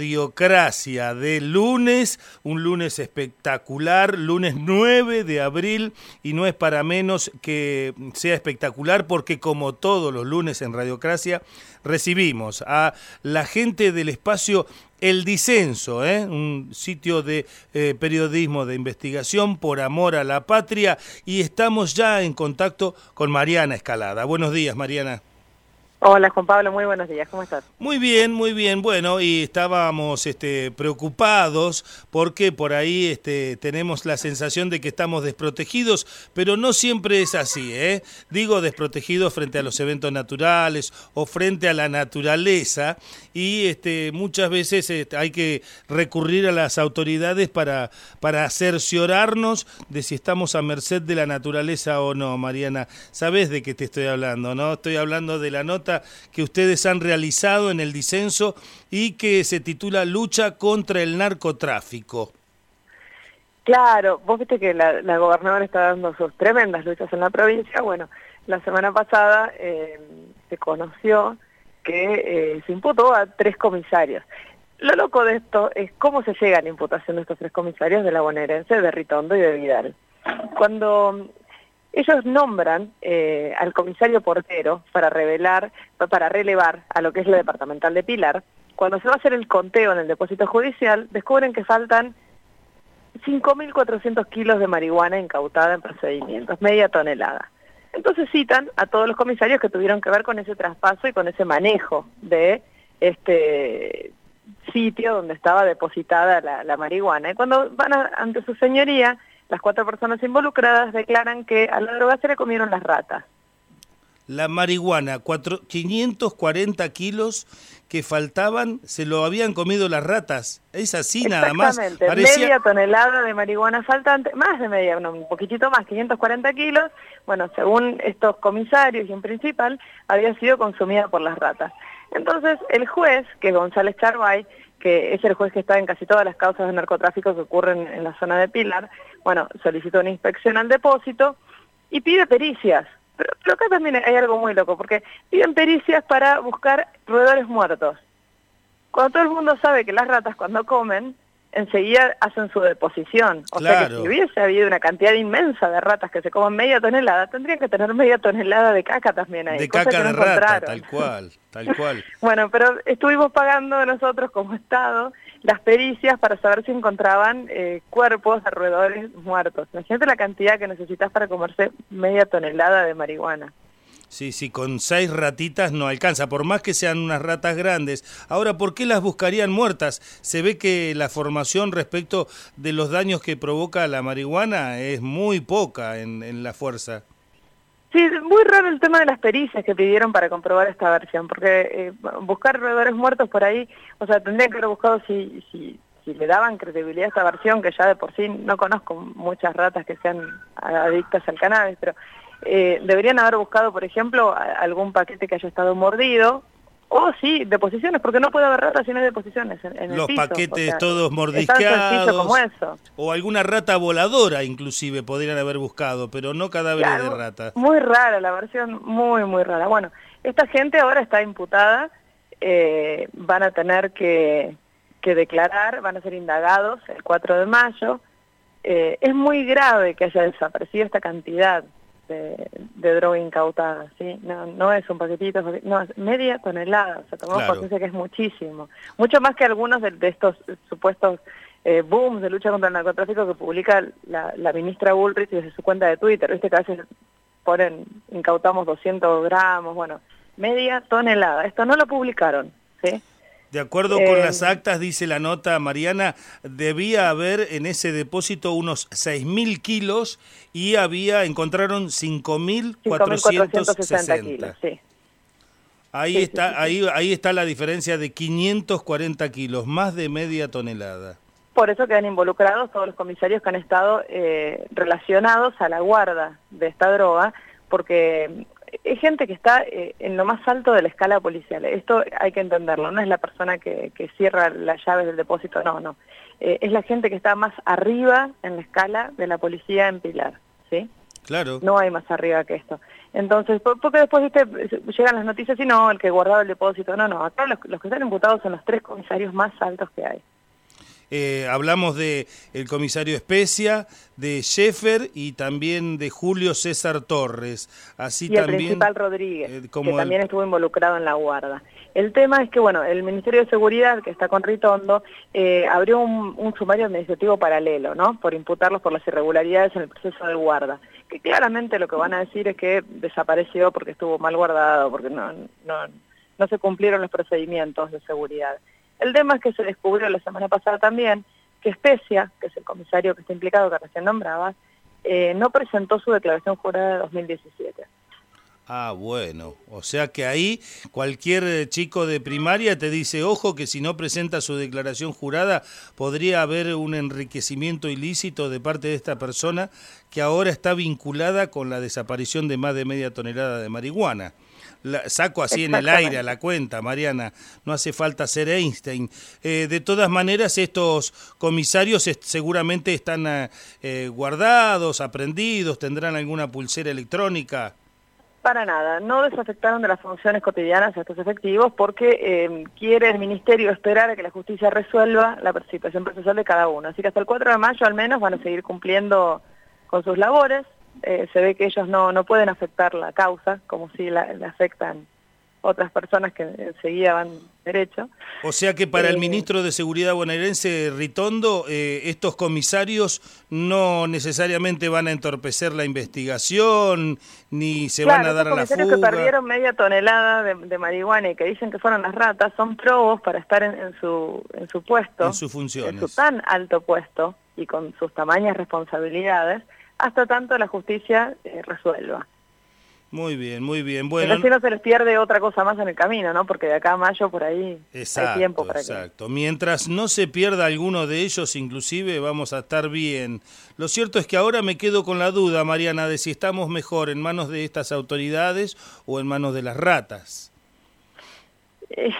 Radiocracia de lunes, un lunes espectacular, lunes 9 de abril, y no es para menos que sea espectacular porque como todos los lunes en Radiocracia recibimos a la gente del espacio El Disenso, ¿eh? un sitio de eh, periodismo de investigación por amor a la patria, y estamos ya en contacto con Mariana Escalada. Buenos días, Mariana. Hola Juan Pablo, muy buenos días, ¿cómo estás? Muy bien, muy bien. Bueno, y estábamos este, preocupados porque por ahí este, tenemos la sensación de que estamos desprotegidos, pero no siempre es así, ¿eh? Digo desprotegidos frente a los eventos naturales o frente a la naturaleza y este, muchas veces hay que recurrir a las autoridades para, para cerciorarnos de si estamos a merced de la naturaleza o no, Mariana. Sabes de qué te estoy hablando, ¿no? Estoy hablando de la nota que ustedes han realizado en el disenso y que se titula Lucha contra el narcotráfico. Claro, vos viste que la, gobernadora está dando sus tremendas luchas en la provincia. Bueno, la semana pasada eh, se conoció que eh, se imputó a tres comisarios. Lo loco de esto es cómo se llega a la imputación de estos tres comisarios de la bonaerense, de Ritondo y de Vidal. Cuando ellos nombran eh, al comisario portero para revelar, para relevar a lo que es la departamental de Pilar. Cuando se va a hacer el conteo en el depósito judicial, descubren que faltan 5.400 kilos de marihuana incautada en procedimientos, media tonelada. Entonces citan a todos los comisarios que tuvieron que ver con ese traspaso y con ese manejo de este sitio donde estaba depositada la, marihuana. Y cuando van ante su señoría, las cuatro personas involucradas declaran que a la droga se le comieron las ratas. La marihuana, cuatro, 540 kilos que faltaban, se lo habían comido las ratas. Es así nada más. Parecía... media tonelada de marihuana faltante, más de media, un poquitito más, 540 kilos. Bueno, según estos comisarios y en principal, había sido consumida por las ratas. Entonces, el juez, que es González Charbay, que es el juez que está en casi todas las causas de narcotráfico que ocurren en la zona de Pilar, bueno, solicitó una inspección al depósito y pide pericias. Pero, pero acá también hay algo muy loco, porque piden pericias para buscar roedores muertos. Cuando todo el mundo sabe que las ratas cuando comen enseguida hacen su deposición. O sea que si hubiese habido una cantidad inmensa de ratas que se coman media tonelada, tendrían que tener media tonelada de caca también ahí. De caca de rata, tal cual, tal cual. bueno, pero estuvimos pagando nosotros como Estado las pericias para saber si encontraban eh, cuerpos de roedores muertos. Imagínate la cantidad que necesitas para comerse media tonelada de marihuana. Sí, sí, con seis ratitas no alcanza, por más que sean unas ratas grandes. Ahora, ¿por qué las buscarían muertas? Se ve que la formación respecto de los daños que provoca la marihuana es muy poca en, la fuerza. Sí, muy raro el tema de las pericias que pidieron para comprobar esta versión, porque eh, buscar roedores muertos por ahí, o sea, tendrían que haber buscado si, si, si le daban credibilidad a esta versión, que ya de por sí no conozco muchas ratas que sean adictas al cannabis, pero eh, deberían haber buscado, por ejemplo, algún paquete que haya estado mordido, o sí, deposiciones, porque no puede haber ratas si no hay deposiciones en, Los paquetes todos mordisqueados. Como eso. O alguna rata voladora inclusive podrían haber buscado, pero no cadáveres de rata. Muy rara, la versión muy, muy rara. Bueno, esta gente ahora está imputada, eh, van a tener que, que, declarar, van a ser indagados el 4 de mayo. Eh, es muy grave que haya desaparecido esta cantidad de, droga incautada, ¿sí? No, no es un paquetito, no, es media tonelada, o sea, tomamos conciencia que es muchísimo. Mucho más que algunos de, estos supuestos eh, booms de lucha contra el narcotráfico que publica la, la ministra Bullrich desde su cuenta de Twitter, ¿viste? Que a veces ponen, incautamos 200 gramos, bueno, media tonelada. Esto no lo publicaron, ¿sí? De acuerdo con las eh, actas, dice la nota Mariana, debía haber en ese depósito unos 6.000 kilos y había encontraron 5.460 kilos. Sí. Ahí, está, Ahí, ahí está la diferencia de 540 kilos, más de media tonelada. Por eso quedan involucrados todos los comisarios que han estado eh, relacionados a la guarda de esta droga, porque es gente que está eh, en lo más alto de la escala policial. Esto hay que entenderlo, no es la persona que, cierra las llaves del depósito, no, no. Eh, es la gente que está más arriba en la escala de la policía en Pilar, ¿sí? Claro. No hay más arriba que esto. Entonces, porque después ¿viste? llegan las noticias y no, el que guardaba el depósito, no, no, acá los, los que están imputados son los tres comisarios más altos que hay. Eh, hablamos de el comisario Especia, de Sheffer y también de Julio César Torres. Así y también, el principal Rodríguez, eh, que también estuvo involucrado en la guarda. El tema es que, bueno, el Ministerio de Seguridad, que está con Ritondo, eh, abrió un, sumario administrativo paralelo, ¿no? Por imputarlos por las irregularidades en el proceso de guarda. Que claramente lo que van a decir es que desapareció porque estuvo mal guardado, porque no, no, no se cumplieron los procedimientos de seguridad. El tema es que se descubrió la semana pasada también que Especia, que es el comisario que está implicado que recién nombrabas, eh, no presentó su declaración jurada de 2017. Ah, bueno, o sea que ahí cualquier chico de primaria te dice, ojo, que si no presenta su declaración jurada podría haber un enriquecimiento ilícito de parte de esta persona que ahora está vinculada con la desaparición de más de media tonelada de marihuana saco así en el aire a la cuenta, Mariana, no hace falta ser Einstein. Eh, de todas maneras, estos comisarios seguramente están eh, eh, guardados, aprendidos, tendrán alguna pulsera electrónica. Para nada, no desafectaron de las funciones cotidianas a estos efectivos porque quiere el Ministerio esperar a que la justicia resuelva la situación procesal de cada uno. Así que hasta el 4 de mayo al menos van a seguir cumpliendo con sus labores. Eh, se ve que ellos no, no pueden afectar la causa, como si la, afectan otras personas que enseguida van derecho. O sea que para el eh, ministro de Seguridad bonaerense Ritondo, eh, estos comisarios no necesariamente van a entorpecer la investigación, ni se van a dar a la fuga. que perdieron media tonelada de, marihuana y que dicen que fueron las ratas, son probos para estar en, su, en su puesto, en sus funciones. en su tan alto puesto y con sus tamañas responsabilidades, hasta tanto la justicia eh, resuelva. Muy bien, muy bien. Bueno, así no se les pierde otra cosa más en el camino, ¿no? Porque de acá a mayo por ahí exacto, hay tiempo para exacto. Mientras no se pierda alguno de ellos, inclusive vamos a estar bien. Lo cierto es que ahora me quedo con la duda, Mariana, de si estamos mejor en manos de estas autoridades o en manos de las ratas. Eh,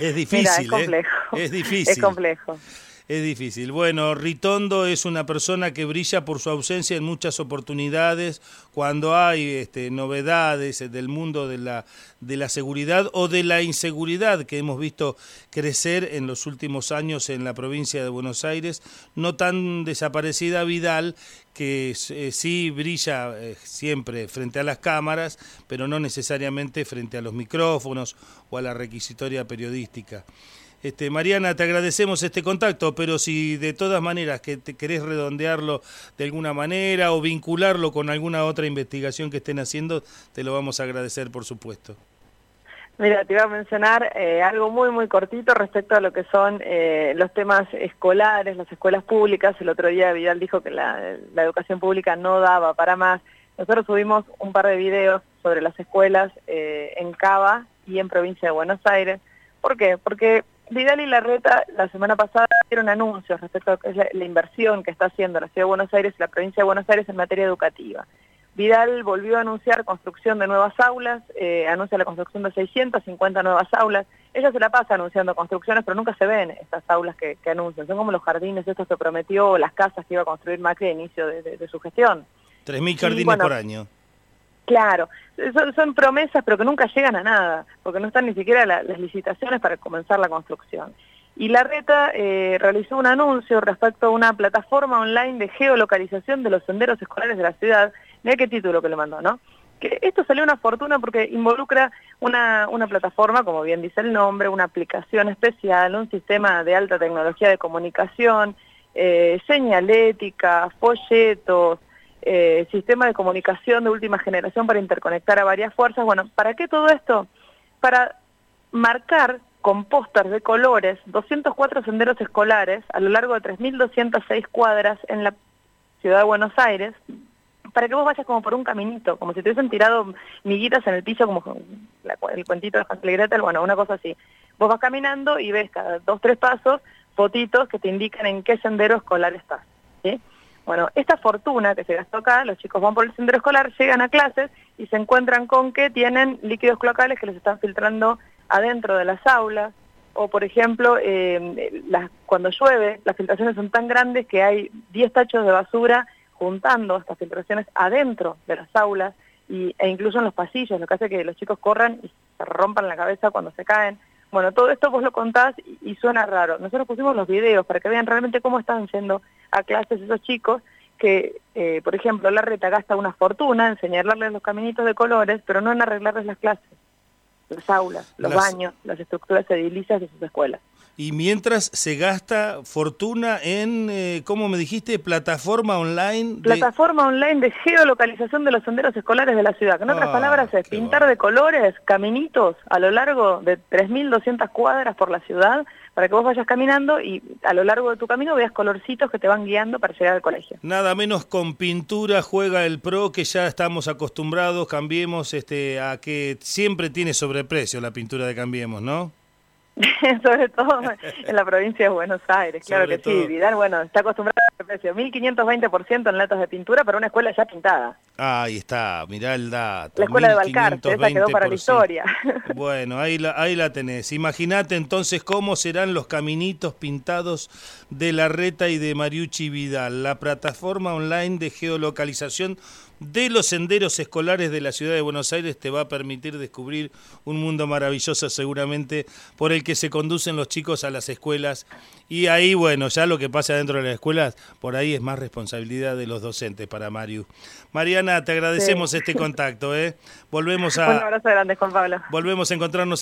es difícil, es ¿eh? complejo. Es difícil. Es complejo. Es difícil. Bueno, Ritondo es una persona que brilla por su ausencia en muchas oportunidades cuando hay este, novedades del mundo de la, de la seguridad o de la inseguridad que hemos visto crecer en los últimos años en la provincia de Buenos Aires. No tan desaparecida Vidal, que eh, sí brilla eh, siempre frente a las cámaras, pero no necesariamente frente a los micrófonos o a la requisitoria periodística. Este, Mariana, te agradecemos este contacto, pero si de todas maneras que te querés redondearlo de alguna manera o vincularlo con alguna otra investigación que estén haciendo, te lo vamos a agradecer, por supuesto. Mira, te iba a mencionar eh, algo muy, muy cortito respecto a lo que son eh, los temas escolares, las escuelas públicas. El otro día Vidal dijo que la, educación pública no daba para más. Nosotros subimos un par de videos sobre las escuelas eh, en Cava y en provincia de Buenos Aires. ¿Por qué? Porque Vidal y Larreta la semana pasada dieron anuncios respecto a la, inversión que está haciendo la Ciudad de Buenos Aires y la provincia de Buenos Aires en materia educativa. Vidal volvió a anunciar construcción de nuevas aulas, eh, anuncia la construcción de 650 nuevas aulas. Ella se la pasa anunciando construcciones, pero nunca se ven estas aulas que, anuncian. Son como los jardines estos que prometió, las casas que iba a construir Macri a inicio de, su gestión. 3.000 jardines por año. Claro, son, promesas pero que nunca llegan a nada, porque no están ni siquiera las licitaciones para comenzar la construcción. Y la reta eh, realizó un anuncio respecto a una plataforma online de geolocalización de los senderos escolares de la ciudad. Mira qué título que le mandó, ¿no? Que esto salió una fortuna porque involucra una, plataforma, como bien dice el nombre, una aplicación especial, un sistema de alta tecnología de comunicación, eh, señalética, folletos, eh, sistema de comunicación de última generación para interconectar a varias fuerzas. Bueno, ¿para qué todo esto? Para marcar con pósters de colores 204 senderos escolares a lo largo de 3.206 cuadras en la ciudad de Buenos Aires, para que vos vayas como por un caminito, como si te hubiesen tirado miguitas en el piso, como el cuentito de Hansel Gretel, bueno, una cosa así. Vos vas caminando y ves cada dos, tres pasos fotitos que te indican en qué sendero escolar estás. Bueno, esta fortuna que se gastó acá, los chicos van por el sendero escolar, llegan a clases y se encuentran con que tienen líquidos cloacales que les están filtrando adentro de las aulas, o por ejemplo, eh, cuando llueve, las filtraciones son tan grandes que hay 10 tachos de basura juntando estas filtraciones adentro de las aulas y, e incluso en los pasillos, lo que hace que los chicos corran y se rompan la cabeza cuando se caen. Bueno, todo esto vos lo contás y, suena raro. Nosotros pusimos los videos para que vean realmente cómo están yendo a clases esos chicos que, eh, por ejemplo, la reta gasta una fortuna en señalarles los caminitos de colores, pero no en arreglarles las clases, las aulas, los baños, las estructuras edilicias de sus escuelas y mientras se gasta fortuna en, eh, ¿cómo me dijiste? Plataforma online. Plataforma online de geolocalización de los senderos escolares de la ciudad. En otras ah, palabras es pintar de colores caminitos a lo largo de 3.200 cuadras por la ciudad para que vos vayas caminando y a lo largo de tu camino veas colorcitos que te van guiando para llegar al colegio. Nada menos con pintura juega el PRO que ya estamos acostumbrados, cambiemos este, a que siempre tiene sobreprecio la pintura de Cambiemos, ¿no? sobre todo en la provincia de Buenos Aires, claro que sí. Vidal, bueno, está acostumbrado a precio, 1520% en latas de pintura para una escuela ya pintada. Ahí está, mirá el dato. La escuela de Balcarce, esa quedó para la historia. Bueno, ahí la, ahí la tenés. Imagínate entonces cómo serán los caminitos pintados de la Reta y de Mariucci Vidal, la plataforma online de geolocalización de los senderos escolares de la ciudad de Buenos Aires te va a permitir descubrir un mundo maravilloso seguramente por el que se conducen los chicos a las escuelas y ahí bueno, ya lo que pasa dentro de las escuelas, por ahí es más responsabilidad de los docentes para Mario. Mariana, te agradecemos este contacto, ¿eh? Volvemos a... Un abrazo grande, Juan Pablo. Volvemos a encontrarnos